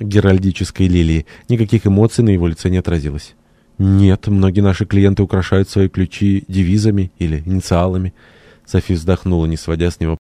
геральдической лилии. Никаких эмоций на его лице не отразилось. «Нет, многие наши клиенты украшают свои ключи девизами или инициалами». Софи вздохнула, не сводя с него